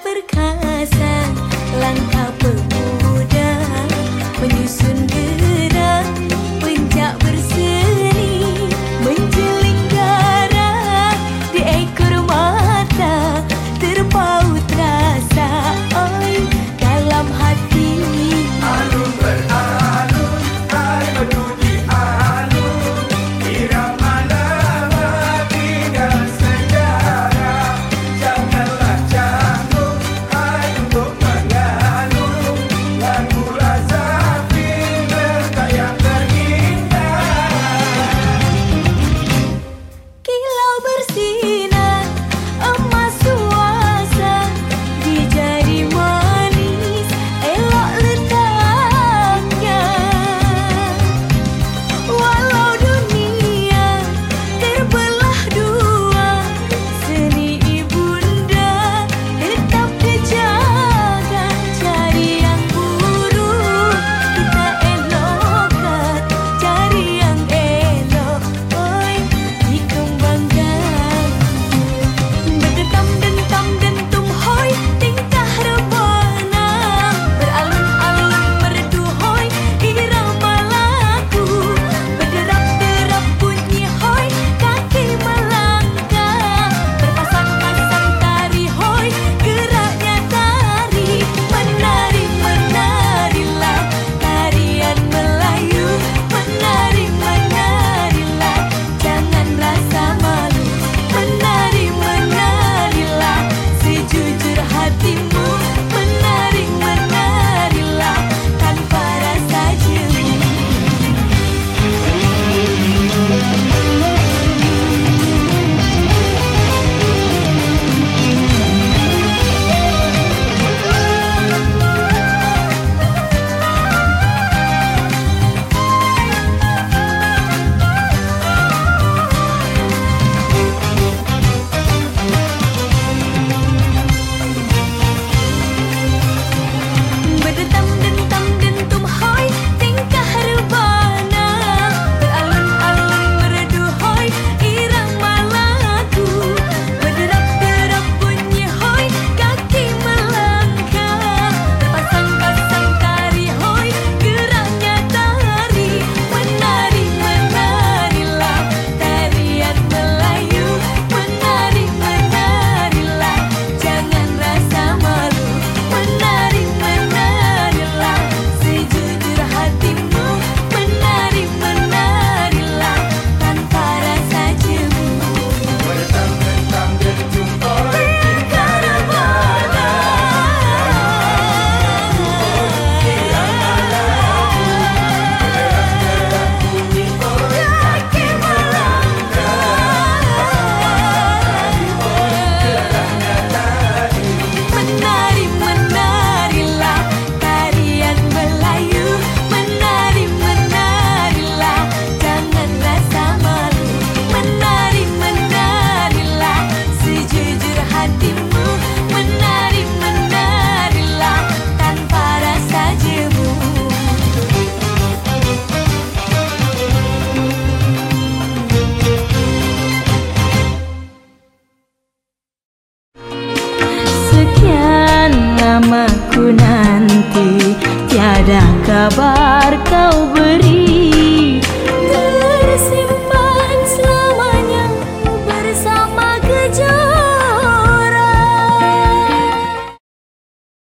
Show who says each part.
Speaker 1: perkasa Langkah pemuda Menyusun Sekian lama ku nanti. Tiada kabar